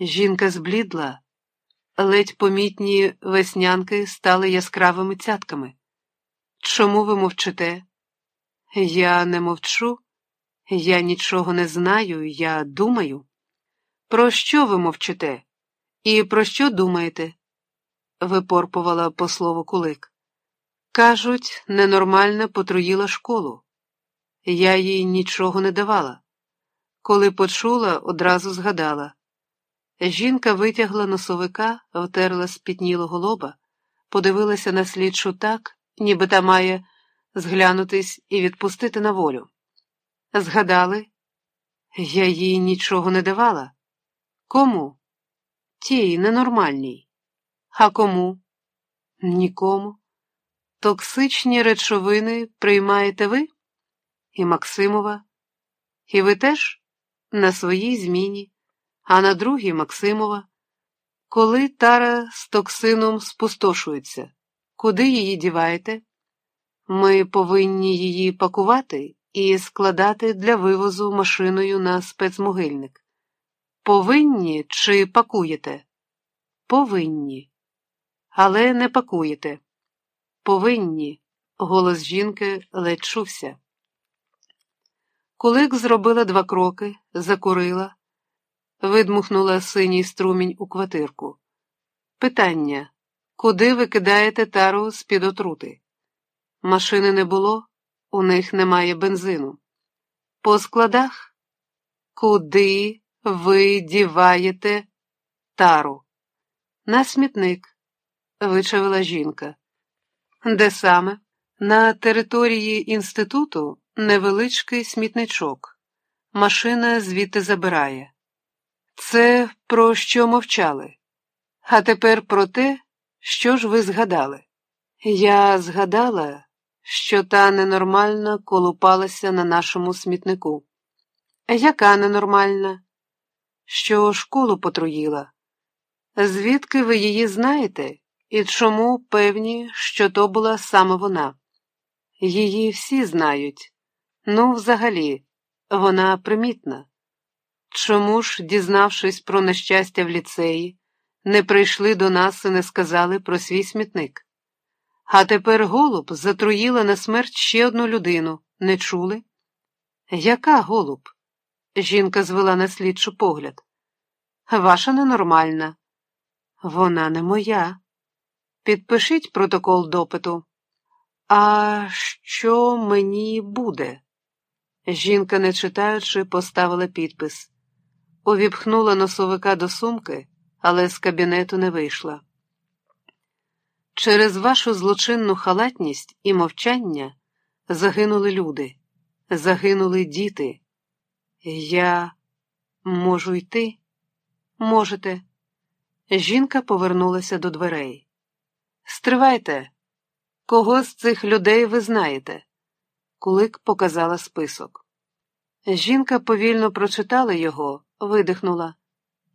Жінка зблідла, ледь помітні веснянки стали яскравими цятками. Чому ви мовчите? Я не мовчу, я нічого не знаю, я думаю. Про що ви мовчите? І про що думаєте? випорпувала по слову кулик. Кажуть, ненормально потруїла школу. Я їй нічого не давала. Коли почула, одразу згадала. Жінка витягла носовика, втерла спітнілого лоба, подивилася на слідчу так, ніби та має зглянутись і відпустити на волю. Згадали? Я їй нічого не давала. Кому? Тій ненормальній. А кому? Нікому. Токсичні речовини приймаєте ви? І Максимова? І ви теж на своїй зміні, а на другій Максимова. Коли тара з токсином спустошується, куди її діваєте? Ми повинні її пакувати і складати для вивозу машиною на спецмогильник. Повинні чи пакуєте? Повинні. Але не пакуєте. Повинні. Голос жінки ледь чувся. Кулик зробила два кроки, закурила, видмухнула синій струмінь у квартирку. Питання куди ви кидаєте тару з-під отрути? Машини не було, у них немає бензину. По складах? Куди ви діваєте тару? На смітник, вичавила жінка. Де саме? На території інституту невеличкий смітничок. Машина звідти забирає. Це про що мовчали? А тепер про те, що ж ви згадали? Я згадала, що та ненормальна колупалася на нашому смітнику. Яка ненормальна? Що школу потруїла? Звідки ви її знаєте і чому певні, що то була саме вона? Її всі знають. Ну, взагалі, вона примітна. Чому ж, дізнавшись про нещастя в ліцеї, не прийшли до нас і не сказали про свій смітник? А тепер голуб затруїла на смерть ще одну людину. Не чули? Яка голуб? Жінка звела на слідчу погляд. Ваша ненормальна. Вона не моя. Підпишіть протокол допиту. А що мені буде? Жінка, не читаючи, поставила підпис. Увіпхнула носовика до сумки, але з кабінету не вийшла. Через вашу злочинну халатність і мовчання загинули люди, загинули діти. Я можу йти? Можете. Жінка повернулася до дверей. Стривайте, кого з цих людей ви знаєте? Кулик показала список. Жінка повільно прочитала його, видихнула.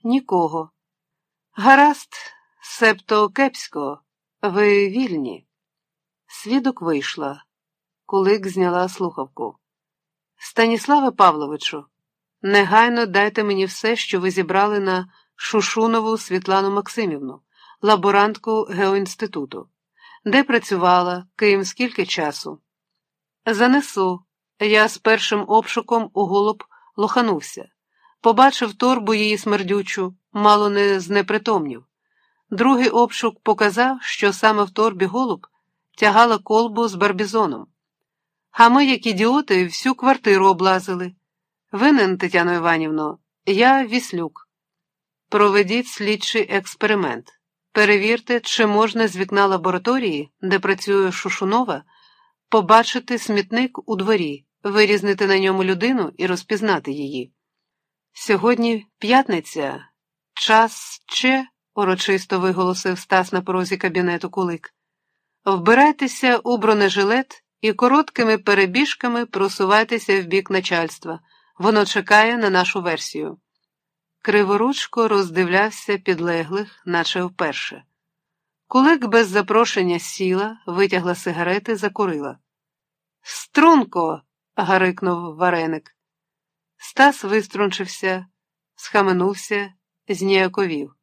Нікого. Гаразд, септо кепсько, ви вільні. Свідок вийшла. Кулик зняла слухавку. Станіславе Павловичу, негайно дайте мені все, що ви зібрали на Шушунову Світлану Максимівну, лаборантку Геоінституту. Де працювала, ким скільки часу? Занесу. Я з першим обшуком у голуб лоханувся. Побачив торбу її смердючу, мало не знепритомнів. Другий обшук показав, що саме в торбі голуб тягала колбу з барбізоном. А ми, як ідіоти, всю квартиру облазили. Винен, Тетяно Іванівно, я віслюк. Проведіть слідчий експеримент. Перевірте, чи можна з вікна лабораторії, де працює Шушунова, побачити смітник у дворі, вирізнити на ньому людину і розпізнати її. Сьогодні п'ятниця, час че, урочисто виголосив Стас на порозі кабінету Кулик. Вбирайтеся у бронежилет і короткими перебіжками просувайтеся в бік начальства. Воно чекає на нашу версію. Криворучко роздивлявся підлеглих, наче вперше. Кулик без запрошення сіла, витягла сигарети, закурила. Струнко. Гарикнув вареник. Стас виструнчився, схаменувся зніяковів.